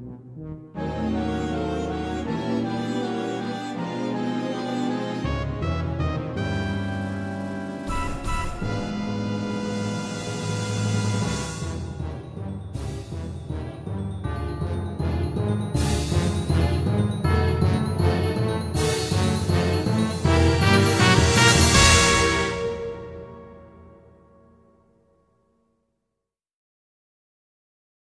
Mm-hmm.